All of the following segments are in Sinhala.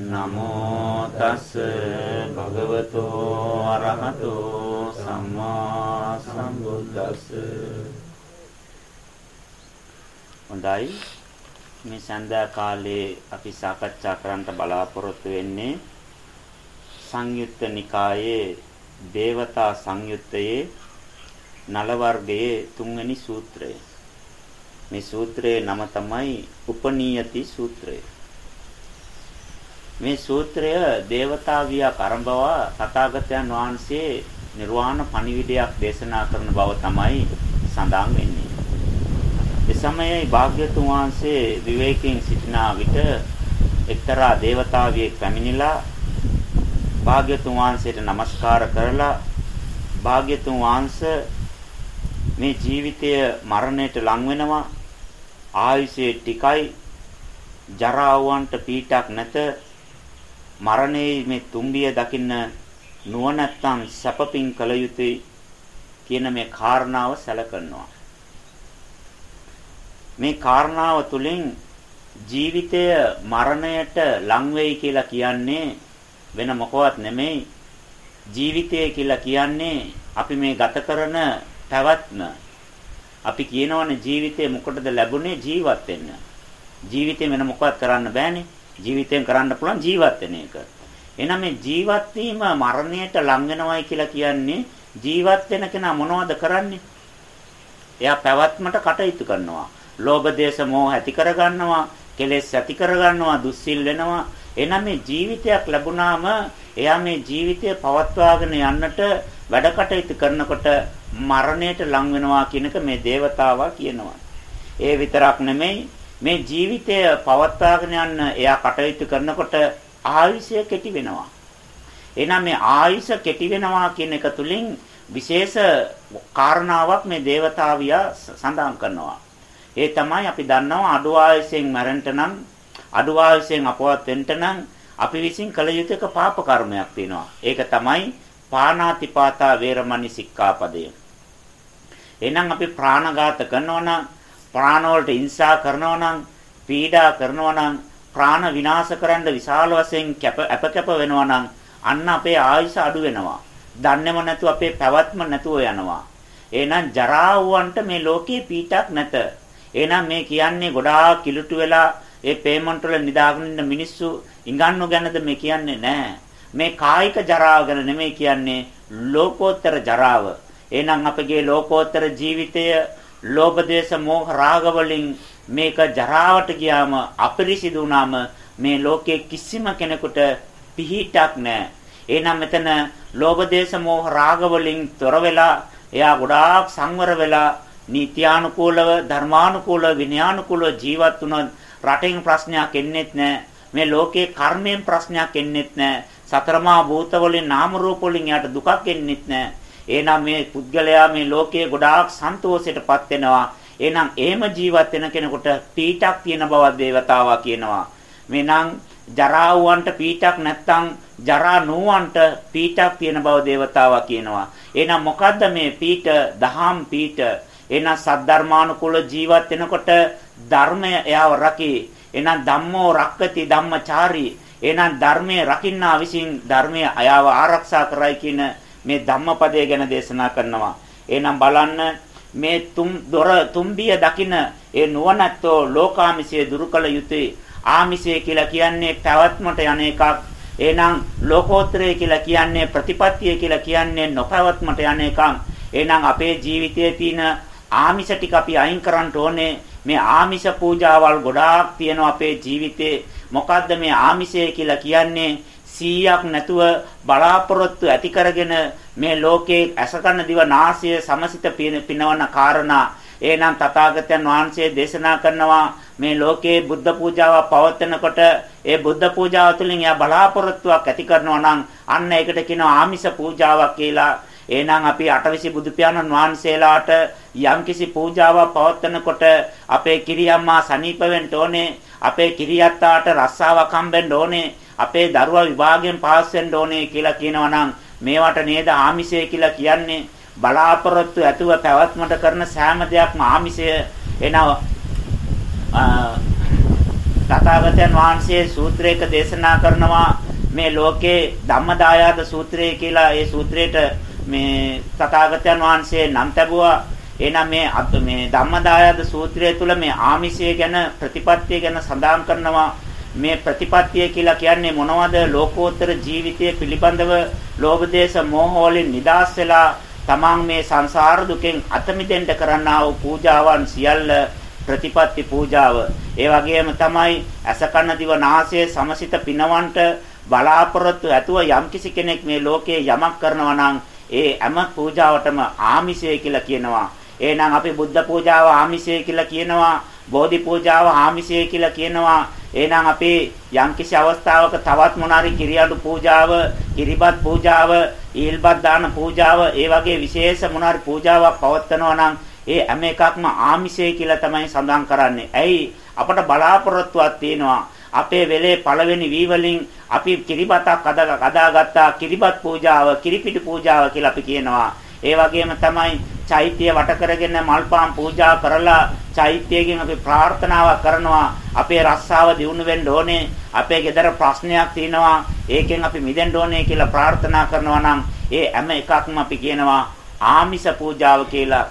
නමෝ තස් භගවතෝ අරහතෝ සම්මා සම්බුද්දස්ස. හොඳයි. මේ සඳහා කාලේ අපි සාකච්ඡා කරන්න බලාපොරොත්තු වෙන්නේ සංයුත්ත නිකායේ දේවතා සංයුත්තයේ නල වර්ගයේ තුන්වෙනි සූත්‍රය. මේ සූත්‍රයේ නම තමයි උපනීයති සූත්‍රය. මේ සූත්‍රය දේවතාවියා කරඹවා තථාගතයන් වහන්සේ නිර්වාණ පණිවිඩයක් දේශනා කරන බව තමයි සඳහන් වෙන්නේ. ඒ සමයේ භාග්‍යතුන් වහන්සේ විවේකයෙන් සිටින විට එක්තරා දේවතාවියෙක් පැමිණිලා භාග්‍යතුන් වහන්සේට নমස්කාර කරලා භාග්‍යතුන් වහන්සේ මේ ජීවිතය මරණයට ලං වෙනවා ආයුෂයේ ටිකයි ජරාවන්ට පීඩක් නැත මරණයේ මේ තුම්බිය දකින්න නුවණැත්තන් සැපපින් කළ යුතුයි කියන මේ කාරණාව සැලකනවා. මේ කාරණාව තුළින් ජීවිතය මරණයට ලං වෙයි කියලා කියන්නේ වෙන මොකවත් නෙමෙයි. ජීවිතය කියලා කියන්නේ අපි මේ ගත කරන පැවැත්ම. අපි කියනවනේ ජීවිතේ මොකටද ලැබුණේ? ජීවත් වෙන්න. ජීවිතේ වෙන මොකවත් කරන්න බෑනේ. ජීවිතයෙන් කරන්න පුළුවන් ජීවත් වෙන එක. එහෙනම් මේ ජීවත් වීම මරණයට ලං වෙනවයි කියලා කියන්නේ ජීවත් වෙන කෙනා මොනවද කරන්නේ? එයා පැවැත්මට කටයුතු කරනවා. ලෝභ දේශ මොහ ඇති කරගන්නවා, කෙලෙස් ඇති කරගන්නවා, දුස්සිල් වෙනවා. එහෙනම් මේ ජීවිතයක් ලැබුණාම එයා මේ ජීවිතය පවත්වාගෙන යන්නට වැඩ කටයුතු කරනකොට මරණයට ලං වෙනවා කියන එක මේ దేవතාවා කියනවා. ඒ විතරක් නෙමෙයි මේ ජීවිතය පවත්වාගෙන යන්න එයා කටයුතු කරනකොට ආයුෂය කෙටි වෙනවා. එහෙනම් මේ ආයුෂ කෙටි වෙනවා කියන එක තුලින් විශේෂ කාරණාවක් මේ దేవතාවියා සඳහන් කරනවා. ඒ තමයි අපි දන්නවා අඩු ආයුෂයෙන් මරන්න නම් අඩු ආයුෂයෙන් අපවත් වෙන්න නම් අපි විසින් කළ යුතු එක පාප කර්මයක් තියෙනවා. ඒක තමයි පාණාතිපාතා වේරමණී සික්ඛාපදය. එහෙනම් අපි ප්‍රාණඝාත කරනවා නම් ප්‍රාණ වලට හිංසා කරනවා නම් පීඩා කරනවා නම් ප්‍රාණ විනාශ කරන්න විශාල වශයෙන් කැප අපකැප වෙනවා නම් අන්න අපේ ආයුෂ අඩු වෙනවා. දන්නේම නැතුව අපේ පැවැත්ම නැතුව යනවා. එහෙනම් ජරාවුවන්ට මේ ලෝකේ පීඩක් නැත. එහෙනම් මේ කියන්නේ ගොඩාක් කිලුටු වෙලා ඒ පේමන්ට් වල නිදාගෙන ඉන්න මිනිස්සු ඉඟන්නු ගැනද මේ කියන්නේ නැහැ. මේ කායික ජරාව ගැන නෙමෙයි කියන්නේ ලෝකෝත්තර ජරාව. එහෙනම් අපගේ ලෝකෝත්තර ජීවිතය ලෝභ දේශ මොහ රාග වලින් මේක ජරාවට ගියාම අපිරිසිදු වුණාම මේ ලෝකයේ කිසිම කෙනෙකුට පිහිටක් නැහැ. එහෙනම් මෙතන ලෝභ දේශ මොහ රාග වලින් තොර වෙලා එයා ගොඩාක් සංවර වෙලා නීත්‍යානුකූලව ධර්මානුකූලව විනයානුකූලව ජීවත් වුණොත් රටෙන් ප්‍රශ්නයක් එන්නේත් නැහැ. මේ ලෝකේ කර්මයෙන් ප්‍රශ්නයක් එන්නේත් නැහැ. සතරමා භූත වලින් නාම රූප වලින් යාට දුකක් එන්නේත් නැහැ. එහෙනම් මේ පුද්ගලයා මේ ලෝකයේ ගොඩාක් සන්තෝෂයටපත් වෙනවා. එහෙනම් එහෙම ජීවත් වෙන කෙනෙකුට පීඩක් තියෙන බව දේවතාවා කියනවා. මෙනම් ජරා වුවන්ට පීඩක් නැත්තම් ජරා නුවන්ට පීඩක් තියෙන බව දේවතාවා කියනවා. එහෙනම් මොකද්ද මේ පීඩ? දහම් පීඩ. එහෙනම් සද්ධර්මානුකූල ජීවත් වෙනකොට ධර්මය එයාව රකී. එහෙනම් ධම්මෝ රක්කති ධම්මචාරී. එහෙනම් ධර්මයේ රකින්නා විසින් ධර්මය අයාව ආරක්ෂා කරයි කියන මේ ධම්මපදය ගැන දේශනා කරනවා. එහෙනම් බලන්න මේ තුම් දොර තුම්බිය දකින ඒ නුවණැත්තෝ ලෝකාමිසය දුරු කළ යුතුය. ආමිසය කියලා කියන්නේ පැවැත්මට යන එකක්. එහෙනම් ලෝකෝත්තරය කියලා කියන්නේ ප්‍රතිපත්තිය කියලා කියන්නේ නොපැවැත්මට යන එකක්. එහෙනම් අපේ ජීවිතයේ තියෙන ආමිෂ ටික අපි අයින් කරන්න ඕනේ. මේ ආමිෂ පූජාවල් ගොඩාක් තියෙනවා අපේ ජීවිතේ. මොකද්ද මේ ආමිෂය කියලා කියන්නේ? 100ක් නැතුව බලාපොරොත්තු ඇති කරගෙන මේ ලෝකේ අසකන දිව නාසය සමසිත පිනවන කාරණා. එහෙනම් තථාගතයන් වහන්සේ දේශනා කරනවා මේ ලෝකේ බුද්ධ පූජාව පවත්වනකොට ඒ බුද්ධ පූජාව තුළින් යා බලාපොරොත්තුවක් ඇති කරනවා නම් අන්න ඒකට කියනවා ආමිෂ පූජාවක් කියලා. එහෙනම් අපි අටවිසි බුදු පියාණන් වහන්සේලාට යම්කිසි පූජාවක් පවත්වනකොට අපේ කිරියම්මා සනීප වෙන්න ඕනේ අපේ කිරියත්තාට රස්සාවක් හම්බෙන්න ඕනේ අපේ දරුවා විභාගයෙන් පාස් වෙන්න ඕනේ කියලා කියනවා නම් මේවට නේද ආමිෂය කියලා කියන්නේ? බලාපොරොත්තු ඇතුව පැවැත්මට කරන සෑම දෙයක්ම ආමිෂය. එනවා තථාගතයන් වහන්සේ සූත්‍රයක දේශනා කරනවා මේ ලෝකේ ධම්මදායාද සූත්‍රය කියලා. ඒ සූත්‍රයට මේ තථාගතයන් වහන්සේ නම් ලැබුවා එහෙනම් මේ මේ ධම්මදායාද සූත්‍රය තුළ මේ ආමිෂය ගැන ප්‍රතිපත්තිය ගැන සඳහන් කරනවා. මේ ප්‍රතිපත්තිය කියලා කියන්නේ මොනවද ලෝකෝත්තර ජීවිතය පිළිබඳව ලෝභ දේශ මොහ වලින් නිදහස් වෙලා තමන් මේ සංසාර දුකෙන් අත මිදෙන්න කරන්නා වූ පූජාවන් සියල්ල ප්‍රතිපත්ති පූජාව. ඒ වගේම තමයි අසකන දිව නාසය සමසිත පිනවන්ට බලාපොරොත්තු ඇතුව යම්කිසි කෙනෙක් මේ ලෝකයේ යමක් කරනවා නම් ඒ හැම පූජාවටම ආමිෂය කියලා කියනවා. එහෙනම් අපි බුද්ධ පූජාව ආමිෂය කියලා කියනවා. බෝධි පූජාව ආමිෂය කියලා කියනවා. එහෙනම් අපි යම්කිසි අවස්ථාවක තවත් මොනාරි කිරියඩු පූජාව, කිරිබත් පූජාව, ඊල්බත් දාන පූජාව, ඒ වගේ විශේෂ මොනාරි පූජාවක් පවත්වනවා නම් ඒ හැම එකක්ම ආමිෂය කියලා තමයි සඳහන් කරන්නේ. ඇයි අපට බලාපොරොත්තුවක් තියෙනවා. අපේ වෙලේ පළවෙනි වී වලින් අපි කිරිබතක් අදාගත්තා කිරිබත් පූජාව කිරිපිටි පූජාව කියලා අපි කියනවා ඒ වගේම තමයි චෛත්‍ය වට කරගෙන මල්පාන් පූජා කරලා චෛත්‍යයෙන් අපි ප්‍රාර්ථනාවක් කරනවා. අපේ රස්සාව දියුණු වෙන්න ඕනේ. අපේ ගෙදර ප්‍රශ්නයක් තියෙනවා. ඒකෙන් අපි මිදෙන්න ඕනේ කියලා ප්‍රාර්ථනා කරනවා නම් ඒ හැම එකක්ම අපි කියනවා ආමිෂ පූජාව කියලා.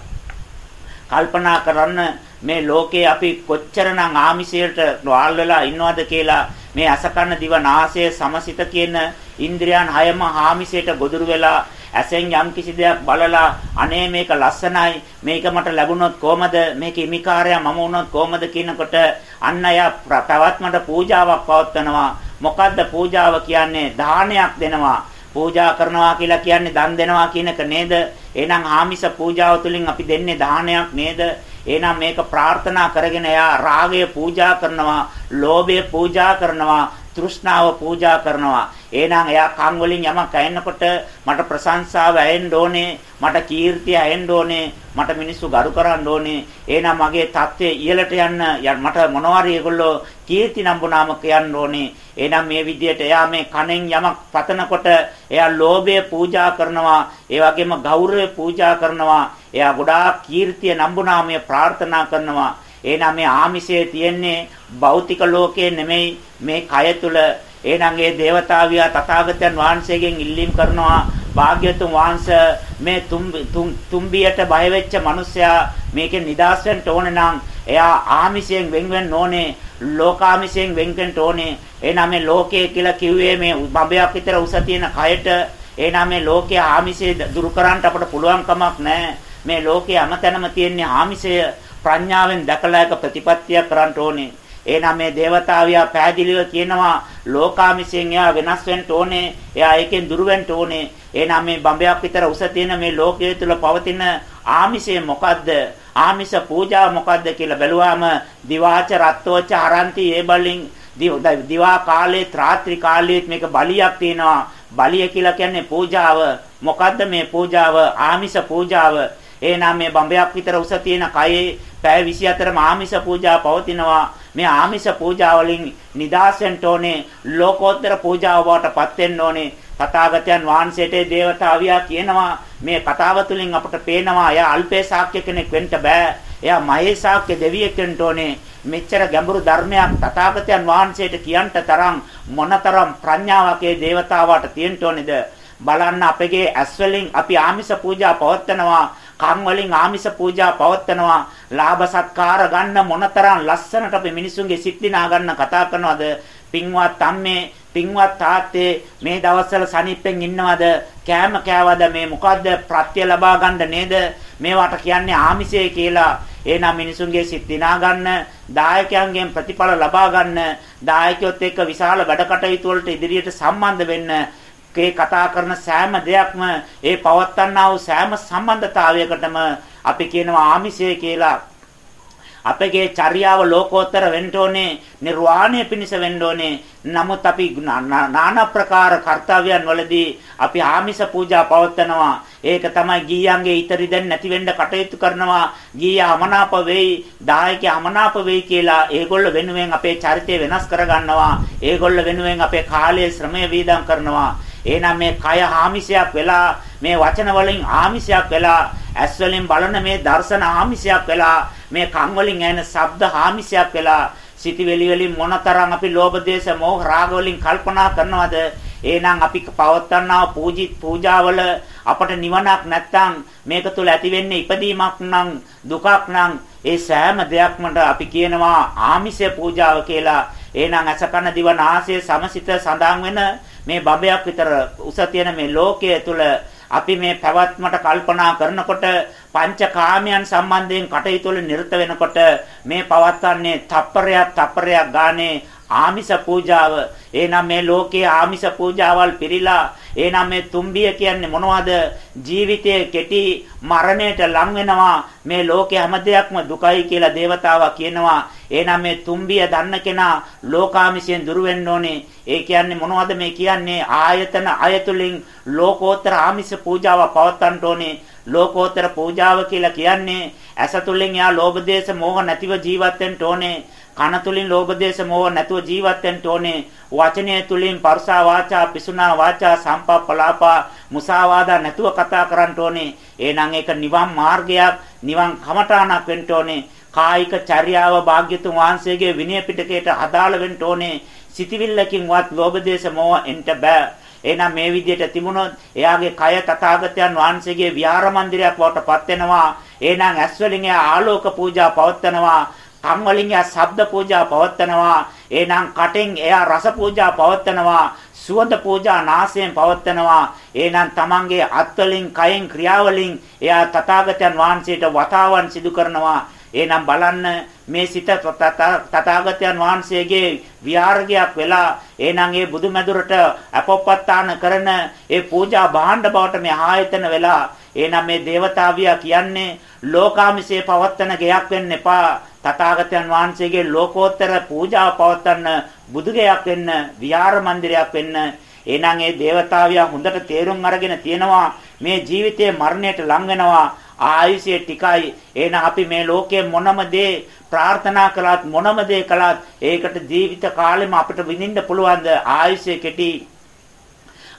කල්පනා කරන්න මේ ලෝකේ අපි කොච්චරනම් ආමිෂයට වාල් වෙලා ඉන්නවද කියලා. මේ අසකන්න දිව නාසය සමසිත කියන ඉන්ද්‍රියන් හයම ආමිෂයට ගොදුරු වෙලා ඇසෙන් යම් කිසි දෙයක් බලලා අනේ මේක ලස්සනයි. මේක මට ලැබුණොත් කොහමද? මේක ඉමිකාරය මම වුණොත් කොහමද? කියනකොට අන්න ය තවත්මට පූජාවක් පවත්වනවා. මොකද්ද පූජාව කියන්නේ? දානයක් දෙනවා. පූජා කරනවා කියලා කියන්නේ දන් දෙනවා කියන එක නේද? එහෙනම් ආමිෂ පූජාව තුළින් අපි දෙන්නේ දානයක් නේද? එහෙනම් මේක ප්‍රාර්ථනා කරගෙන එයා රාගය පූජා කරනවා, ලෝභය පූජා කරනවා, තෘෂ්ණාව පූජා කරනවා. එහෙනම් එයා කන් වලින් යමක් ඇහෙනකොට මට ප්‍රශංසාව ඇහෙන්න ඕනේ, මට කීර්තිය ඇහෙන්න ඕනේ, මට මිනිස්සු ගරු කරන්න ඕනේ. එහෙනම් මගේ தත්ත්වය ඉහළට යන්න මට මොනවාරි ඒගොල්ලෝ කීර්ති නම්බුනාම කියන්න ඕනේ. එහෙනම් මේ විදිහට එයා මේ කනෙන් යමක් පතනකොට එයා ලෝභය පූජා කරනවා, ඒ වගේම ගෞරවය පූජා කරනවා. එයා ගොඩාක් කීර්තිය නම්බුනාමය ප්‍රාර්ථනා කරනවා. එහෙනම් මේ ආමිෂයේ තියෙන්නේ භෞතික ලෝකයේ නෙමෙයි මේ කය තුල එහෙනම් ඒ దేవතාවියා තථාගතයන් වහන්සේගෙන් ඉල්ලීම් කරනවා භාග්‍යතුන් වහන්සේ මේ තුම්බියට බය වෙච්ච මිනිසයා මේකෙන් නිදහස් වෙන්න ඕනේ නම් එයා ආමිෂයෙන් වෙන් වෙන්න ඕනේ ලෝකාමිෂයෙන් වෙන් වෙන්න ඕනේ. එහෙනම් මේ ලෝකය කියලා කිව්වේ මේ බඹයක් විතර උස තියෙන කයට. එහෙනම් මේ ලෝකයේ ආමිෂය දුරු කරන්න අපට පුළුවන් කමක් නැහැ. මේ ලෝකයේ හැමතැනම තියෙන ආමිෂය. ප්‍රඥාවෙන් දැකලා එක ප්‍රතිපත්තියක් කරන්න ඕනේ. එහෙනම් මේ దేవතාවියා පෑදිලිව කියනවා ලෝකාමිෂයෙන් එයා වෙනස් වෙන්න ඕනේ. එයා ඒකෙන් දුර වෙන්න ඕනේ. එහෙනම් මේ බඹයක් විතර උස තියෙන මේ ලෝකයේ තුල පවතින ආමිෂය මොකද්ද? ආමිෂ පූජා මොකද්ද කියලා බැලුවාම දිවාච රත්තෝච අරන්ති ඒ බලින් දිවා කාලේ රාත්‍රී කාලයේත් මේක බලියක් තියෙනවා. බලිය කියලා කියන්නේ පූජාව. මොකද්ද මේ පූජාව? ආමිෂ පූජාව. එහෙනම් මේ බඹයක් විතර උස තියෙන කයේ පැය 24ම ආමිෂ පූජා පවතිනවා. මේ ආමිෂ පූජා වලින් නිදාසෙන්න ඕනේ. ලෝකෝත්තර පූජාව බවට පත් වෙන්න ඕනේ. තථාගතයන් වහන්සේට දේවතාවියා කියනවා මේ කතාව තුළින් අපට පේනවා එයා අල්පේ ශාක්‍ය කෙනෙක් වෙන්න බෑ. එයා මහේ ශාක්‍ය දෙවියෙක් වෙන්න ඕනේ. මෙච්චර ගැඹුරු ධර්මයක් තථාගතයන් වහන්සේට කියන්ට තරම් මොනතරම් ප්‍රඥාවක් ඒ දේවතාවාට තියෙන්න ඕනේද? බලන්න අපගේ ඇස් වලින් අපි ආමිෂ පූජා පවත්නවා කන් වලින් ආමිෂ පූජා පවත්නවා ලාභ සත්කාර ගන්න මොනතරම් ලස්සනට අපි මිනිසුන්ගේ සිත් දිනා ගන්න කතා කරනවද? පින්වත් අම්මේ පින්වත් තාත්තේ මේ දවස්වල සනිප්පෙන් ඉන්නවද? කෑම කෑවද? මේ මොකද්ද? ප්‍රත්‍ය ලබා ගන්න නේද? මේවට කියන්නේ ආමිෂය කියලා. එහෙනම් මිනිසුන්ගේ සිත් දිනා ගන්න දායකයන්ගෙන් ප්‍රතිඵල ලබා ගන්න දායකයොත් එක්ක විශාල වැඩ කටයුතු වලට ඉදිරියට සම්බන්ධ වෙන්න ඒ කතා කරන සෑම දෙයක්ම ඒ පවත්වන්නා වූ සෑම සම්බන්ධතාවයකටම අපි කියනවා ආමිෂය කියලා. අපගේ චර්යාව ලෝකෝත්තර වෙන්න ඕනේ, නිර්වාණය පිණිස වෙන්න ඕනේ. නමුත් අපි নানা ප්‍රකාර කාර්යයන් වලදී අපි ආමිෂ පූජා පවත්වනවා. ඒක තමයි ගීයන්ගේ ඊතරි දැන් නැති වෙන්න කටයුතු කරනවා. ගීය අමනාප වෙයි, දායකයා අමනාප වෙයි කියලා ඒගොල්ල වෙනුවෙන් අපේ චරිතය වෙනස් කරගන්නවා. ඒගොල්ල වෙනුවෙන් අපේ කාලය ශ්‍රමය වීදම් කරනවා. එහෙනම් මේ කය ආමිෂයක් වෙලා මේ වචන වලින් ආමිෂයක් වෙලා ඇස් වලින් බලන මේ දර්ශන ආමිෂයක් වෙලා මේ කන් වලින් ඇහෙන ශබ්ද ආමිෂයක් වෙලා සිටිවිලි වලින් මොනතරම් අපි ලෝභ දේශ මොහ රාග වලින් කල්පනා කරනවද එහෙනම් අපි පවත්වන්නා පූජිත පූජාවල අපට නිවනක් නැත්තම් මේක තුල ඇති වෙන්නේ ඉපදීමක් නම් දුකක් නම් ඒ සෑම දෙයක්ම අපි කියනවා ආමිෂ පූජාව කියලා. එහෙනම් අසකන දිව නාසය සමසිත සඳහන් වෙන මේ බබයක් විතර උස තියෙන මේ ලෝකයේ තුල අපි මේ පැවැත්මට කල්පනා කරනකොට පංචකාමයන් සම්බන්ධයෙන් කටයුතු වල නිරත වෙනකොට මේ පවත්වන්නේ තප්පරයක් තප්පරයක් ගානේ ආමිෂ පූජාව. එහෙනම් මේ ලෝකයේ ආමිෂ පූජාවල් පිරීලා එහෙනම් මේ තුම්බිය කියන්නේ මොනවද? ජීවිතයේ කෙටි මරණයට ලං වෙනවා. මේ ලෝකයේ හැම දෙයක්ම දුකයි කියලා దేవතාවා කියනවා. එහෙනම් මේ තුම්බිය දන්න කෙනා ලෝකාමිෂයෙන් දුර වෙන්න ඕනේ. ඒ කියන්නේ මොනවද මේ කියන්නේ? ආයතන අයතුලින් ලෝකෝත්තර ආමිෂ පූජාව පවත්වන්න ඕනේ. ලෝකෝත්තර පූජාව කියලා කියන්නේ ඇස තුලින් යා ලෝභ දේශ මොහ නැතිව ජීවත් වෙන්න ඕනේ. කන තුලින් ලෝභ දේශ මොහ නැතුව ජීවත් වෙන්න ඕනේ. වචනය තුලින් පරුසා වාචා පිසුනා වාචා සම්පප්පලාපා මුසාවාදා නැතුව කතා කරන්න ඕනේ. එහෙනම් ඒක නිවන් මාර්ගයක්, නිවන් කමඨාණක් වෙන්න ඕනේ. කායික චර්යාව භාග්‍යතුන් වහන්සේගේ විනය පිටකයට අදාළ වෙන්න ඕනේ. සිතවිල්ලකින්වත් ලෝභ දේශ මොහ එන්න බෑ. එහෙනම් මේ විදිහට තිබුණොත් එයාගේ කය තථාගතයන් වහන්සේගේ විහාර මන්දිරයක් බවට පත් වෙනවා. එහෙනම් ඇස් වලින් ආලෝක පූජා පවත්වනවා. කන් වලින් එයා ශබ්ද පූජා පවත්නවා. එහෙනම් කටෙන් එයා රස පූජා පවත්නවා. සුවඳ පූජා නාසයෙන් පවත්නවා. එහෙනම් තමන්ගේ අත් වලින් කයෙන් ක්‍රියාවලින් එයා තථාගතයන් වහන්සේට වතාවන් සිදු කරනවා. එහෙනම් බලන්න මේ සිත තථාගතයන් වහන්සේගේ විහාරගයක් වෙලා එහෙනම් ඒ බුදුමැදුරට අපොප්පත්තාන කරන ඒ පූජා භාණ්ඩ බවට මේ ආයතන වෙලා එහෙනම් මේ దేవතාවියා කියන්නේ ලෝකාමිසේ පවත්තන ගයක් වෙන්න එපා තථාගතයන් වහන්සේගේ ලෝකෝත්තර පූජාව පවත්වන්න බුදුගයක් වෙන්න විහාර මන්දිරයක් වෙන්න. එහෙනම් ඒ దేవතාවියා හොඳට තේරුම් අරගෙන තියෙනවා මේ ජීවිතයේ මරණයට ලං වෙනවා ආයුෂය ටිකයි. එහෙනම් අපි මේ ලෝකයේ මොනම දේ ප්‍රාර්ථනා කළත් මොනම දේ කළත් ඒකට ජීවිත කාලෙම අපිට විඳින්න පුළුවන් ද ආයුෂය කෙටි.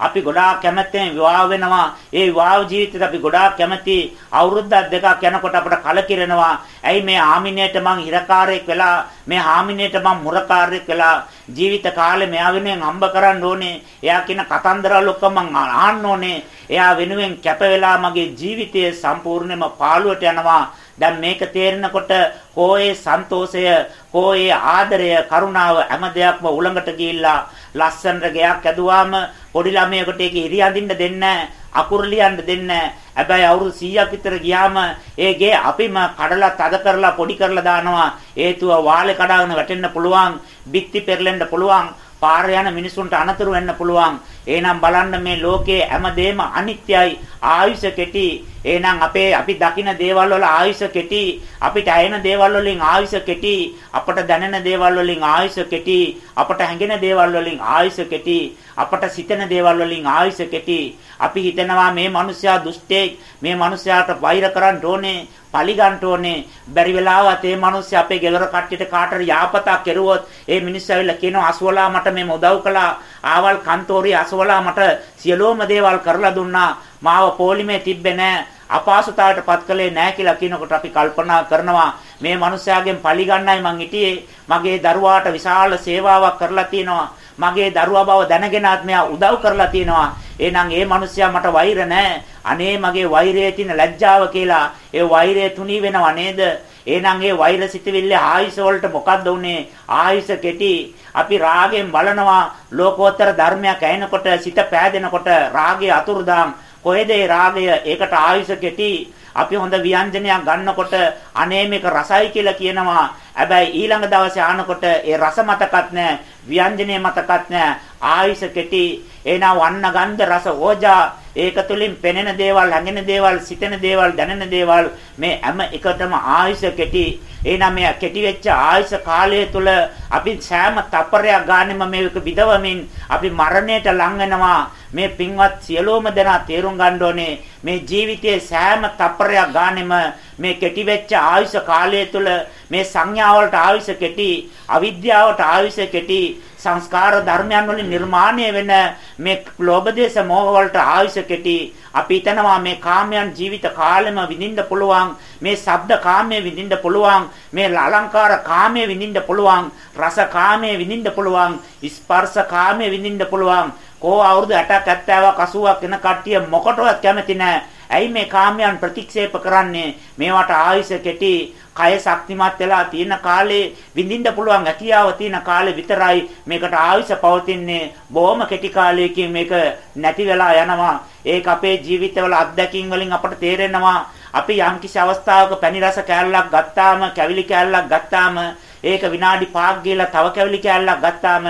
අපි ගොඩාක් කැමැත්තෙන් විවාහ වෙනවා. ඒ විවාහ ජීවිතේට අපි ගොඩාක් කැමැති. අවුරුද්දක් දෙකක් යනකොට අපට කලකිරෙනවා. ඇයි මේ ආමිනේට මං හිරකාරයෙක් වෙලා මේ ආමිනේට මං මුරකාරයෙක් වෙලා ජීවිත කාලේ මෙයා වෙනුවෙන් හම්බ කරන්න ඕනේ. එයා කියන කතන්දරවල ඔක්කොම මං අහන්න ඕනේ. එයා වෙනුවෙන් කැප වෙලා මගේ ජීවිතය සම්පූර්ණයෙන්ම පාළුවට යනවා. දැන් මේක තේරෙනකොට කෝයේ සන්තෝෂය, කෝයේ ආදරය, කරුණාව හැම දෙයක්ම උලඟට ගිහිල්ලා ලස්සනට ගයක් ඇදුවාම පොඩි ළමයෙකුට ඒක ඉරි අඳින්න දෙන්නේ අකුරු ලියන්න දෙන්නේ හැබැයි අවුරුදු 100ක් විතර ගියාම ඒ ගේ අපිම කඩලා තද කරලා පොඩි කරලා දානවා හේතුව වාලේ කඩාගෙන වැටෙන්න පුළුවන් බිත්ති පෙරලෙන්න පුළුවන් පාර යන මිනිසුන්ට අනතුරු වෙන්න පුළුවන්. එහෙනම් බලන්න මේ ලෝකයේ හැමදේම අනිත්‍යයි. ආයුෂ කෙටි. එහෙනම් අපේ අපි දකින දේවල් වල ආයුෂ කෙටි. අපිට ඇයෙන දේවල් වලින් ආයුෂ කෙටි. අපට දැනෙන දේවල් වලින් ආයුෂ කෙටි. අපට හැඟෙන දේවල් වලින් ආයුෂ කෙටි. අපට සිතෙන දේවල් වලින් ආයුෂ කෙටි. අපි හිතනවා මේ මිනිස්සයා දුෂ්ටෙක්. මේ මිනිස්සයාට වෛර කරන්න ඕනේ. පලිගන්න ඕනේ. බැරි වෙලාවත් මේ මිනිස්සු අපේ ගෙදර කට්ටියට කාටට යාපතක් කෙරුවොත් ඒ මිනිස්සු ඇවිල්ලා කියනවා අසවලා මට මේ උදව් කළා. ආවල් කන්තෝරේ අසවලා මට සියලෝම දේවල් කරලා දුන්නා. මාව පොලිමේ තිබ්බේ නැහැ. අපහසුතාවයට පත් කළේ නැහැ කියලා කියනකොට අපි කල්පනා කරනවා මේ මිනිස්යාගෙන් පලි ගන්නයි මං හිටියේ මගේ දරුවාට විශාල සේවාවක් කරලා තියෙනවා මගේ දරුවා බව දැනගෙනත් මෙයා උදව් කරලා තියෙනවා එහෙනම් ඒ මිනිස්සයා මට වෛර නැහැ. අනේ මගේ වෛරයේ තියෙන ලැජ්ජාව කියලා ඒ වෛරය තුනී වෙනව නේද? එහෙනම් ඒ වෛර සිතවිල්ල ආයුෂ වලට මොකද්ද උනේ? ආයුෂ කෙටි. අපි රාගයෙන් බලනවා ලෝකෝත්තර ධර්මයක් ඇහෙනකොට සිත පෑදෙනකොට රාගය අතුරුදාම්. කොහෙද ඒ රාගය? ඒකට ආයුෂ කෙටි. අපි හොඳ ව්‍යංජනයක් ගන්නකොට අනේ මේක රසයි කියලා කියනවා. හැබැයි ඊළඟ දවසේ ආනකොට ඒ රස මතකත් නැහැ, ව්‍යංජනය මතකත් නැහැ. ආයුෂ කෙටි. එනා වන්න ගන්ධ රස ඕජා. ඒක තුලින් පෙනෙන දේවල් හැඟෙන දේවල් සිතෙන දේවල් දැනෙන දේවල් මේ හැම එකටම ආයුෂ කෙටි. එනා මේ කෙටි වෙච්ච ආයුෂ කාලය තුල අපි සෑම තප්පරයක් ගානෙම මේක විදවමින් අපි මරණයට ලං වෙනවා. මේ පින්වත් සියලෝම දෙනා තේරුම් ගන්න ඕනේ. මේ ජීවිතයේ සෑම තප්පරයක් ගානෙම මේ කෙටි වෙච්ච ආයුෂ කාලය තුල මේ සංඥාවලට ආයුෂ කෙටි අවිද්‍යාවට ආයුෂ කෙටි සංස්කාර ධර්මයන් වලින් නිර්මාණය වෙන මේ ලෝභ දේශ මොහ වලට ආයුෂ කෙටි. අපි හිතනවා මේ කාමයන් ජීවිත කාලෙම විඳින්න පුළුවන් මේ ශබ්ද කාමයේ විඳින්න පුළුවන් මේ අලංකාර කාමයේ විඳින්න පුළුවන් රස කාමයේ විඳින්න පුළුවන් ස්පර්ශ කාමයේ විඳින්න පුළුවන්. කෝ අවුරුදු 60ක් 70ක් 80ක් වෙන කට්ටිය මොකටවත් කැමති නැහැ ඇයි මේ කාමයන් ප්‍රතික්ෂේප කරන්නේ? මේවට ආයුෂ කෙටි කය ශක්තිමත් වෙලා තියෙන කාලේ විඳින්න පුළුවන් හැකියාව තියෙන කාලේ විතරයි මේකට ආයුෂ පවතින්නේ. බොහොම කෙටි කාලයකින් මේක නැති වෙලා යනවා. ඒක අපේ ජීවිතවල අත්දැකීම් වලින් අපට තේරෙනවා. අපි යම්කිසි අවස්ථාවක පැණි රස කෑල්ලක් ගත්තාම කැවිලි කෑල්ලක් ගත්තාම ඒක විනාඩි 5ක් ගිහලා තව කැවිලි කෑල්ලක් ගත්තාම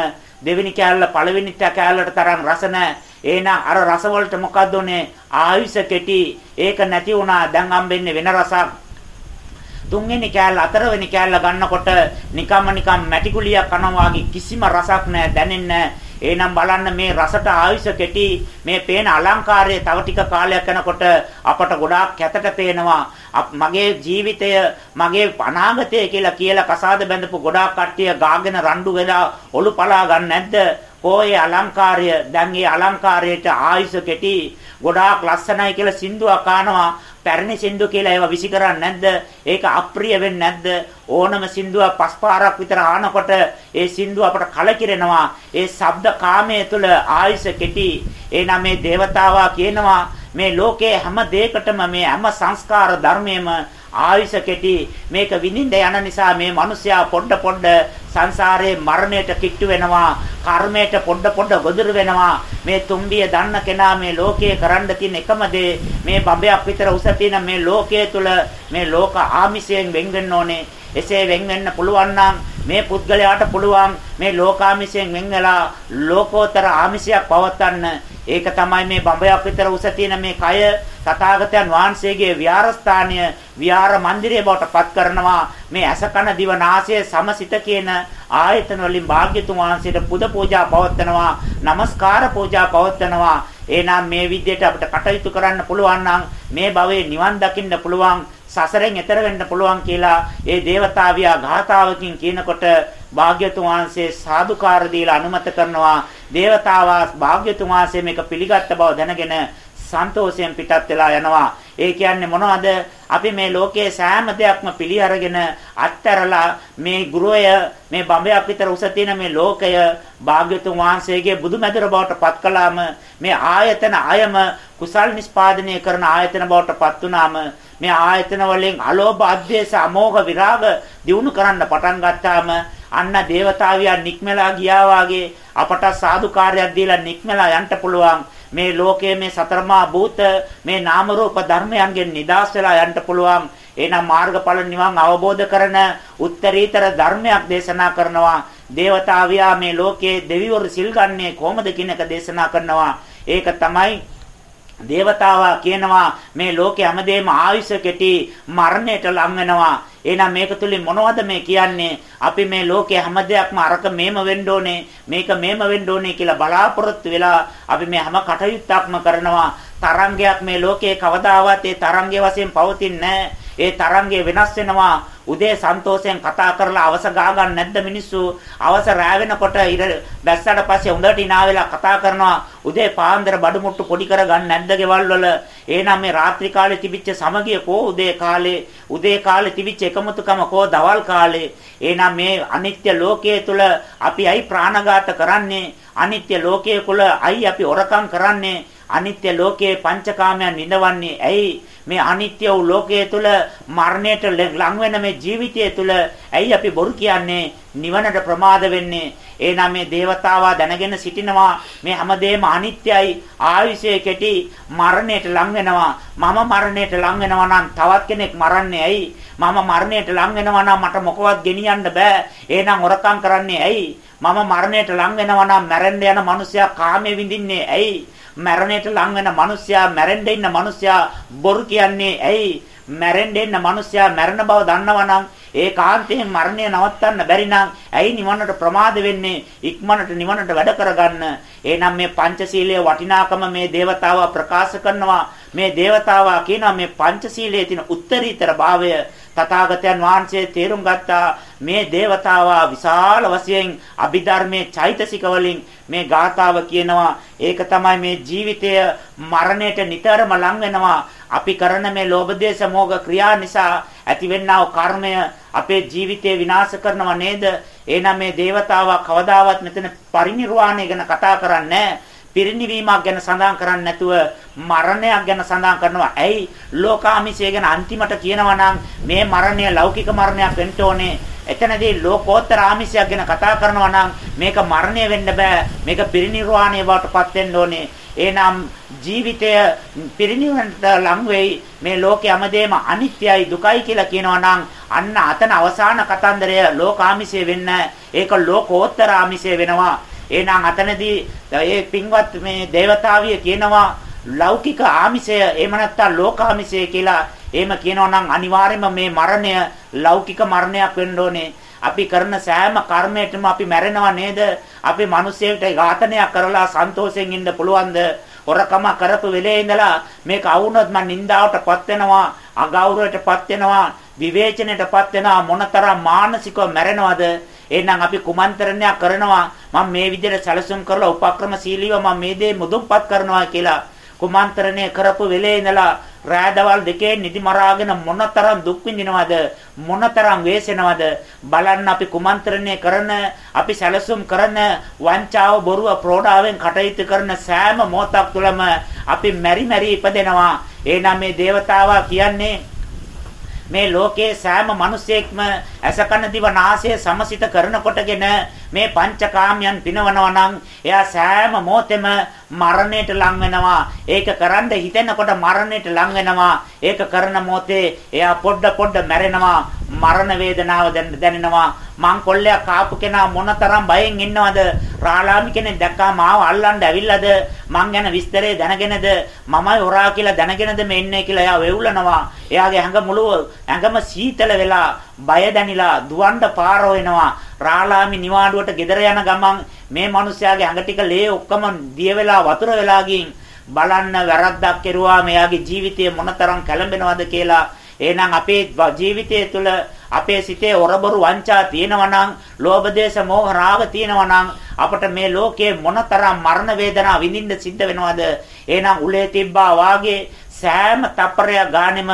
දෙවෙනි කෑල්ල පළවෙනි කෑල්ලට තරම් රස නැහැ. එහෙනම් අර රස වලට මොකද්ද උනේ? ආයුෂ කෙටි. ඒක නැති වුණා. දැන් හම්බෙන්නේ වෙන රසක්. තුන්වෙනි කෑල්ල හතරවෙනි කෑල්ල ගන්නකොට නිකම්ම නිකම් මැටි කුලියක් කනවා වගේ කිසිම රසක් නැහැ දැනෙන්නේ එහෙනම් බලන්න මේ රසට ආයුෂ කෙටි. මේ පේන අලංකාරයේ තව ටික කාලයක් යනකොට අපට ගොඩාක් කැතට පේනවා. මගේ ජීවිතය මගේ අනාගතය කියලා කියලා කසාද බැඳපු ගොඩාක් කට්ටිය ගාගෙන රණ්ඩු වෙලා ඔලු පලා ගන්න නැද්ද? කොහේ අලංකාරය දැන් ඒ අලංකාරයට ආයුෂ කෙටි ගොඩාක් ලස්සනයි කියලා සින්දුවක් ආනවා පැරණි සින්දු කියලා ඒවා විසි කරන්නේ නැද්ද? ඒක අප්‍රිය වෙන්නේ නැද්ද? ඕනම සින්දුවක් පස් පාරක් විතර ආනකොට ඒ සින්දුව අපට කලකිරෙනවා. ඒ ශබ්ද කාමයේ තුල ආයුෂ කෙටි. එනනම් මේ దేవතාවා කියනවා මේ ලෝකයේ හැම දෙයකටම මේ හැම සංස්කාර ධර්මයේම ආයුෂ කෙටි. මේක විඳින්න යන නිසා මේ මිනිසයා පොඩ පොඩ සංසාරේ මරණයට කිට්ටු වෙනවා කර්මයට පොඩ පොඩ ගොදුරු වෙනවා. මේ තුම්බිය දන්න කෙනා මේ ලෝකයේ කරන්න තියෙන එකම දේ මේ බඹයක් විතර උස තියෙන මේ ලෝකයේ තුල මේ ලෝක ආමිෂයෙන් වෙන් වෙන්න ඕනේ. එසේ වෙන් වෙන්න පුළුවන් නම් මේ පුද්ගලයාට පුළුවන් මේ ලෝකාමිෂයෙන් වෙන් වෙලා ලෝකෝත්තර ආමිෂයක් පවත්වන්න. ඒක තමයි මේ බඹයක් විතර උස තියෙන මේ කය තථාගතයන් වහන්සේගේ විහාරස්ථානීය විහාර මන්දිරය බවට පත් කරනවා. මේ ඇස කන දිව නාසය සමසිත කියන ආයතන වලින් භාග්‍යතුන් වහන්සේට පුද පූජා පවත්වනවා নমස්කාර පූජා පවත්වනවා. එහෙනම් මේ විදිහට අපිට කටයුතු කරන්න පුළුවන් නම් මේ භවයේ නිවන් දකින්න පුළුවන්. සසරෙන් එතර වෙන්න පුළුවන් කියලා ඒ దేవතාවියා ඝාතාවකින් කියනකොට භාග්‍යතුන් වහන්සේ සාදුකාර දීලා අනුමත කරනවා దేవතාවා භාග්‍යතුන් වහන්සේ මේක පිළිගත්ත බව දැනගෙන සන්තෝෂයෙන් පිටත් වෙලා යනවා. ඒ කියන්නේ මොනවද? අපි මේ ලෝකයේ සෑම දෙයක්ම පිළි අරගෙන අත්හැරලා මේ ගුරුය මේ බඹයක් විතර උස තියෙන මේ ලෝකය භාග්‍යතුන් වහන්සේගේ බුදුමැදුර බවට පත් කළාම මේ ආයතන අයම කුසල් නිස්පාදනය කරන ආයතන බවට පත් වුණාම මේ ආයතන වලින් අලෝභ අධ්‍යේශ අමෝඝ විරාග දිනු කරන්න පටන් ගත්තාම අන්න దేవතාවියා නික්මලා ගියා වාගේ අපට සාදුකාරයක් දීලා නික්මලා යන්න පුළුවන්. මේ ලෝකයේ මේ සතරමා භූත මේ නාම රූප ධර්මයන්ගෙන් නිදාස් වෙලා යන්න පුළුවන්. එහෙනම් මාර්ගඵල නිවන් අවබෝධ කරන උත්තරීතර ධර්මයක් දේශනා කරනවා. දේවතාවියා මේ ලෝකයේ දෙවිවරු සිල් ගන්නේ කොහොමද කියන එක දේශනා කරනවා. ඒක තමයි දේවතාවා කියනවා මේ ලෝකේ හැමදේම ආයුෂ කෙටි මරණයට ලං වෙනවා එහෙනම් මේක තුලින් මොනවද මේ කියන්නේ? අපි මේ ලෝකයේ හැම දෙයක්ම අරක මේම වෙන්න ඕනේ, මේක මේම වෙන්න ඕනේ කියලා බලාපොරොත්තු වෙලා අපි මේ හැම කටයුත්තක්ම කරනවා. තරංගයක් මේ ලෝකයේ කවදාවත් ඒ තරංගයේ වශයෙන් පවතින්නේ ඒ තරංගය වෙනස් වෙනවා. උදේ සන්තෝෂයෙන් කතා කරලා අවස ගා ගන්න නැද්ද මිනිස්සු? අවස රෑ වෙනකොට ඉර බැස්සට පස්සේ හොඳට hina වෙලා කතා කරනවා. උදේ පාන්දර බඩු මුට්ටු පොඩි කර ගන්න නැද්ද ගෙවල් වල? එහෙනම් මේ රාත්‍රී කාලේ තිබිච්ච සමගිය කෝ උදේ කාලේ? උදේ කාලේ තිබිච්ච එකමුතුකම කෝ දවල් කාලේ? එහෙනම් මේ අනිත්‍ය ලෝකයේ තුල අපි අයි ප්‍රාණඝාත කරන්නේ? අනිත්‍ය ලෝකයේ කුල අයි අපි හොරකම් කරන්නේ? අනිත්‍ය ලෝකයේ පංචකාමයන් විඳවන්නේ ඇයි? මේ අනිත්‍ය වූ ලෝකයේ තුල මරණයට ලං වෙන මේ ජීවිතය තුල ඇයි අපි බොරු කියන්නේ? නිවනට ප්‍රමාද වෙන්නේ. එහෙනම් මේ దేవතාවා දැනගෙන සිටිනවා. මේ හැමදේම අනිත්‍යයි. ආයුෂය කෙටි මරණයට ලං වෙනවා මම මරණයට ලං වෙනවා නම් තවත් කෙනෙක් මරන්නේ ඇයි? මම මරණයට ලං වෙනවා නම් මට මොකවත් ගෙනියන්න බෑ. එහෙනම් හොරකම් කරන්නේ ඇයි? මම මරණයට ලං වෙනවා නම් මැරෙන්න යන මිනිසයා කාමයේ විඳින්නේ ඇයි? මරණයට ලං වෙන මිනිස්සයා මැරෙන්න ඉන්න මිනිස්සයා බොරු කියන්නේ ඇයි? මැරෙන්න ඉන්න මිනිස්සයා මැරෙන බව දන්නවනම් ඒ කාන්තෙන් මරණය නවත්තන්න බැරි නම් ඇයි නිවනට ප්‍රමාද වෙන්නේ? ඉක්මනට නිවනට වැඩ කරගන්න. එහෙනම් මේ පංචශීලයේ වටිනාකම මේ దేవතාවා ප්‍රකාශ කරනවා. මේ దేవතාවා කියනවා මේ පංචශීලයේ තියෙන උත්තරීතර භාවය තථාගතයන් වහන්සේ තේරුම් ගත්තා. මේ దేవතාවා විශාල වශයෙන් අභිධර්මයේ චෛතසික වලින් මේ ගාථාව කියනවා. ඒක තමයි මේ ජීවිතය මරණයට නිතරම ලං වෙනවා. අපි කරන මේ ලෝභ දේශ මොහ ක්‍රියා නිසා ඇතිවෙනා වූ කර්මය අපේ ජීවිතය විනාශ කරනව නේද? එහෙනම් මේ దేవතාවා කවදාවත් මෙතන පරිණිරවාණය ගැන කතා කරන්නේ පිරිණිවීමක් ගැන සඳහන් කරන්නේ නැතුව මරණයක් ගැන සඳහන් කරනවා. ඇයි? ලෝකාමිසය ගැන අන්තිමට කියනවා නම් මේ මරණය ලෞකික මරණයක් වෙන්න ඕනේ. එතනදී ලෝකෝත්තර ආමිෂයක් ගැන කතා කරනවා නම් මේක මරණය වෙන්න බෑ. මේක පිරිණිරවාණය බවටපත් වෙන්න ඕනේ. එහෙනම් ජීවිතය පිරිණිවන්නට ලං වෙයි මේ ලෝකයේ හැමදේම අනිත්‍යයි දුකයි කියලා කියනවා නම් අන්න අතන අවසාන කතන්දරය ලෝකාමිෂය වෙන්න ඒක ලෝකෝත්තර ආමිෂය වෙනවා එහෙනම් අතනදී ඒ පින්වත් මේ దేవතාවිය කියනවා ලෞකික ආමිෂය එහෙම නැත්නම් ලෝකාමිෂය කියලා එහෙම කියනවා නම් අනිවාර්යයෙන්ම මේ මරණය ලෞකික මරණයක් වෙන්න ඕනේ. අපි කරන සෑම කර්මයකටම අපි මැරෙනවා නේද? අපි මිනිස්සෙට ඝාතනයක් කරලා සන්තෝෂයෙන් ඉන්න පුළුවන්ද? හොරකම කරපු වෙලේ ඉඳලා මේක අවුනොත් මං නින්දාවටපත් වෙනවා, අගෞරවයටපත් වෙනවා, විවේචනයටපත් වෙනවා මොනතරම් මානසිකව මැරෙනවද? එහෙනම් අපි කුමන්ත්‍රණයක් කරනවා මම මේ විදිහට සැලසුම් කරලා උපක්‍රමශීලීව මම මේ දේ මුදුන්පත් කරනවා කියලා කුමන්ත්‍රණය කරපු වෙලේ ඉඳලා රාදවල් දෙකේ නිදි මරාගෙන මොනතරම් දුක් විඳිනවද මොනතරම් වේසෙනවද බලන්න අපි කුමන්ත්‍රණය කරන අපි සැලසුම් කරන වංචාව බොරුව ප්‍රෝඩාවෙන් කටයුතු කරන සෑම මොහොතක් තුළම අපි මෙරි මෙරි ඉපදෙනවා. එහෙනම් මේ దేవතාවා කියන්නේ මේ ලෝකයේ සෑම මිනිසෙක්ම අසකන දිව නාසය සමසිත කරනකොටගෙන මේ පංචකාමයන් පිනවනවා නම් එයා සෑම මොහොතෙම මරණයට ලං වෙනවා. ඒක කරන්න හිතෙනකොට මරණයට ලං වෙනවා. ඒක කරන මොහොතේ එයා පොඩ පොඩ මැරෙනවා. මරණ වේදනාව දැනෙනවා. මං කොල්ලයක් කාපු කෙනා මොනතරම් බයෙන් ඉන්නවද? රාලාමි කෙනෙක් දැක්කම මාව අල්ලන්න ඇවිල්ලාද? මං ගැන විස්තරේ දැනගෙනද? මමයි හොරා කියලා දැනගෙනද මේ ඉන්නේ කියලා එයා වෙවුලනවා. එයාගේ ඇඟ මුළු ඇඟම සීතල වෙලා බය දැනිලා දුවන්න පාර වෙනවා. රාලාමි නිවාඩුවට ගෙදර යන ගමන් මේ මිනිස්යාගේ ඇඟ ටික ලේ ඔක්කොම දිය වෙලා වතුර වෙලා ගින් බලන්න වැරද්දක් කෙරුවා මෙයාගේ ජීවිතය මොනතරම් කැළඹෙනවද කියලා එහෙනම් අපේ ජීවිතය තුළ අපේ සිතේ ඔරබරු වංචා තියෙනවා නම්, ලෝභ දේශ මොහ රාග තියෙනවා නම් අපට මේ ලෝකයේ මොනතරම් මරණ වේදනා විඳින්න සිද්ධ වෙනවද? එහෙනම් උලේ තිබ්බා වාගේ සෑම තප්පරයක් ගානෙම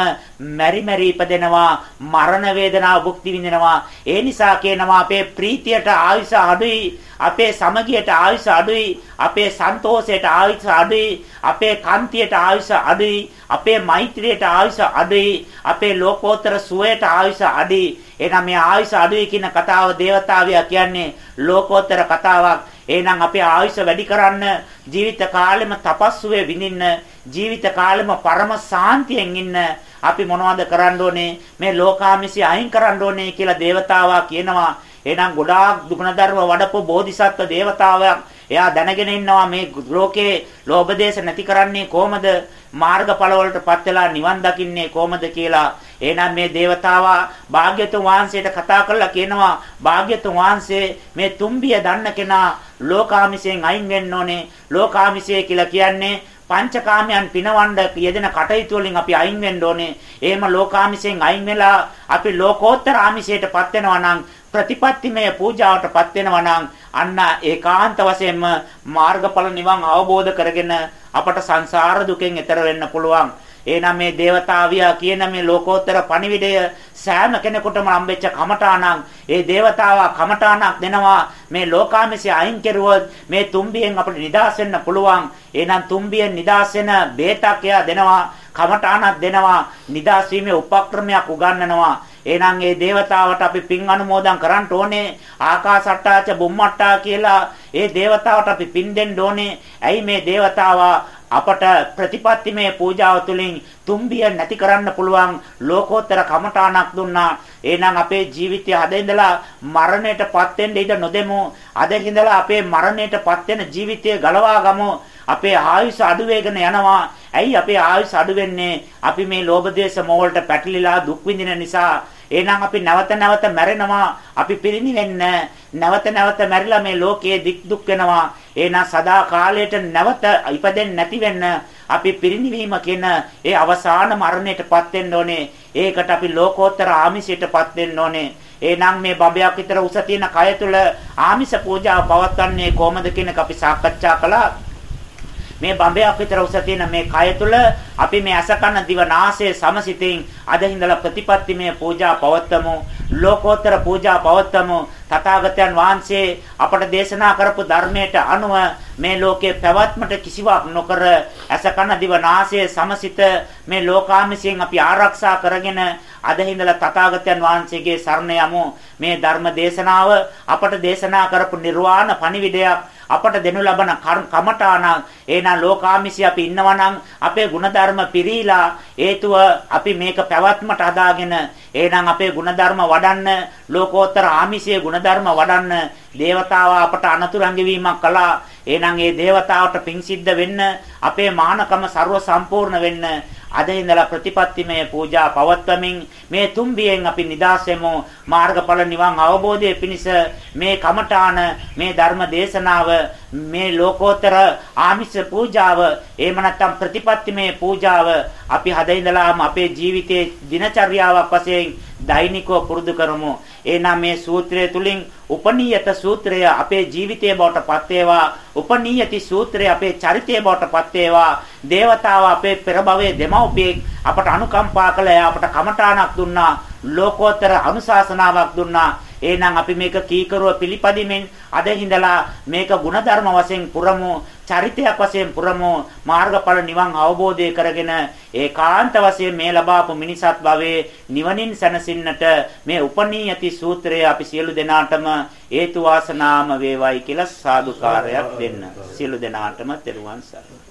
මෙරි මෙරි ඉපදෙනවා මරණ වේදනාව භුක්ති විඳිනවා. ඒ නිසා කියනවා අපේ ප්‍රීතියට ආයුෂ අඩුයි අපේ සමගියට ආයුෂ අඩුයි අපේ සන්තෝෂයට ආයුෂ අඩුයි අපේ කාන්තියට ආයුෂ අඩුයි අපේ මෛත්‍රියට ආයුෂ අඩුයි අපේ ලෝකෝත්තර සුවයට ආයුෂ අඩුයි. එහෙනම් මේ ආයුෂ අඩුයි කියන කතාව දේවතාවියා කියන්නේ ලෝකෝත්තර කතාවක්. එහෙනම් අපේ ආයුෂ වැඩි කරන්න ජීවිත කාලෙම තපස්සුවේ විඳින්න ජීවිත කාලෙම පරම සාන්තියෙන් ඉන්න අපි මොනවද කරන්න ඕනේ? මේ ලෝකාමිසි අයින් කරන්න ඕනේ කියලා దేవතාවා කියනවා. එහෙනම් ගොඩාක් දුගුණධර්ම වඩපු බෝධිසත්ව దేవතාවයන් එයා දැනගෙන ඉන්නවා මේ ලෝකේ ලෝභ දේශ නැති කරන්නේ කොහමද? මාර්ගඵල වලටපත් වෙලා නිවන් දකින්නේ කොහමද කියලා එහෙනම් මේ దేవතාවා භාග්‍යතුන් වහන්සේට කතා කරලා කියනවා භාග්‍යතුන් වහන්සේ මේ තුම්බිය දන්න කෙනා ලෝකාමිසයෙන් අයින් වෙන්න ඕනේ ලෝකාමිසය කියලා කියන්නේ පංචකාමයන් පිනවන්න යෙදෙන කටයුතු වලින් අපි අයින් වෙන්න ඕනේ. එහෙම ලෝකාමිසයෙන් අයින් වෙලා අපි ලෝකෝත්තර ආමිසයටපත් වෙනවා නම් ප්‍රතිපත්තිමය පූජාවටපත් වෙනවා නම් අන්න ඒකාන්ත වශයෙන්ම මාර්ගඵල නිවන් අවබෝධ කරගෙන අපට සංසාර දුකෙන් එතර වෙන්න පුළුවන්. එහෙනම් මේ దేవතාවියා කියන මේ ලෝකෝත්තර පණිවිඩය සෑම කෙනෙකුටම හම්බෙච්ච කමඨාණන් ඒ దేవතාවා කමඨාණක් දෙනවා. මේ ලෝකාමිසය අයින් කෙරුවොත් මේ තුම්බියෙන් අපිට නිදහස් වෙන්න පුළුවන්. එහෙනම් තුම්බියෙන් නිදහස් වෙන බේතක් එයා දෙනවා කමඨාණක් දෙනවා නිදහස් වීමේ උපක්‍රමයක් උගන්වනවා. එහෙනම් ඒ దేవතාවට අපි පින් අනුමෝදන් කරන්න ඕනේ. ආකාසට්ටාච බුම්මට්ටා කියලා ඒ దేవතාවට අපි පින් දෙන්න ඕනේ. ඇයි මේ దేవතාවා අපට ප්‍රතිපත්තිමය පූජාව තුළින් තුම්බිය නැති කරන්න පුළුවන් ලෝකෝත්තර කමඨාණක් දුන්නා. එහෙනම් අපේ ජීවිතය අද ඉඳලා මරණයටපත් වෙන්න ඉඩ නොදෙමු. අද ඉඳලා අපේ මරණයටපත් වෙන ජීවිතය ගලවා ගමු. අපේ ආයුෂ අඩු වෙගෙන යනවා. ඇයි අපේ ආයුෂ අඩු වෙන්නේ? අපි මේ ලෝභ දේශ මොහොල්ට පැටලිලා දුක් විඳින නිසා. එහෙනම් අපි නැවත නැවත මැරෙනවා. අපි පිරිණිවෙන්න නැවත නැවත මැරිලා මේ ලෝකයේ දික් දුක් වෙනවා. එහෙනම් සදා කාලයට නැවත ඉපදෙන්නේ නැති වෙන්න අපි පිරිණිවීම කියන ඒ අවසාන මරණයටපත් වෙන්න ඕනේ. ඒකට අපි ලෝකෝත්තර ආමිෂයටපත් වෙන්න ඕනේ. එහෙනම් මේ බඹයක් විතර උස තියෙන කය තුල ආමිෂ පූජාව පවත්වන්නේ කොහොමද කියන එක අපි සාකච්ඡා කළා. මේ බඹයක් විතර උස තියෙන මේ කය තුල අපි මේ අසකන දිව නාසය සමසිතින් අද හිඳලා ප්‍රතිපත්තිමය පූජා පවත්වමු. ලෝකෝත්තර පූජා පවත්වමු. තථාගතයන් වහන්සේ අපට දේශනා කරපු ධර්මයට අනුව මේ ලෝකේ පැවැත්මට කිසිවක් නොකර අසකන දිව නාසය සමසිත මේ ලෝකාමිසයෙන් අපි ආරක්ෂා කරගෙන අද හිඳලා තථාගතයන් වහන්සේගේ සරණ යමු. මේ ධර්ම දේශනාව අපට දේශනා කරපු නිර්වාණ පණිවිඩයක් අපට දෙනු ලබන කමඨාන එහෙනම් ලෝකාමිසි අපි ඉන්නවනම් අපේ ಗುಣධර්ම පිරීලා හේතුව අපි මේක පැවැත්මට හදාගෙන එහෙනම් අපේ ಗುಣධර්ම වඩන්න ලෝකෝත්තර ආමිසියේ ಗುಣධර්ම වඩන්න දේවතාව අපට අනතුරුංග වීමක් කළා. එහෙනම් ඒ දේවතාවට පිං සිද්ධ වෙන්න අපේ මානකම ਸਰව සම්පූර්ණ වෙන්න අද ඉඳලා ප්‍රතිපත්තිමය පූජා පවත්වමින් මේ තුම්බියෙන් අපි නිදාසෙමු. මාර්ගඵල නිවන් අවබෝධයේ පිණිස මේ කමඨාන මේ ධර්ම දේශනාව මේ ලෝකෝත්තර ආමිෂ පූජාව එහෙම නැත්නම් ප්‍රතිපත්තිමය පූජාව අපි හද ඉඳලාම අපේ ජීවිතයේ දිනචර්යාවක් වශයෙන් දෛනිකව පුරුදු කරමු. එහෙනම් මේ සූත්‍රය තුලින් උපනීයත සූත්‍රය අපේ ජීවිතයේ බවට පත් වේවා. උපනීයති සූත්‍රය අපේ චරිතයේ බවට පත් වේවා. දේවතාව අපේ පෙර භවයේ දෙමව්පියෙක් අපට අනුකම්පා කළ. අපට කමඨාණක් දුන්නා. ලෝකෝත්තර අනුශාසනාවක් දුන්නා. එහෙනම් අපි මේක කීකරුව පිළිපදිමින් අද හිඳලා මේක ಗುಣධර්ම වශයෙන් පුරමු චරිතයක් වශයෙන් පුරමු මාර්ගඵල නිවන් අවබෝධය කරගෙන ඒකාන්ත වශයෙන් මේ ලබාපු මිනිසත් භවයේ නිවනින් සැනසෙන්නට මේ උපනීයති සූත්‍රය අපි සියලු දෙනාටම හේතු වාසනාම වේවයි කියලා සාදුකාරයක් දෙන්න. සියලු දෙනාටම තෙරුවන් සරණයි.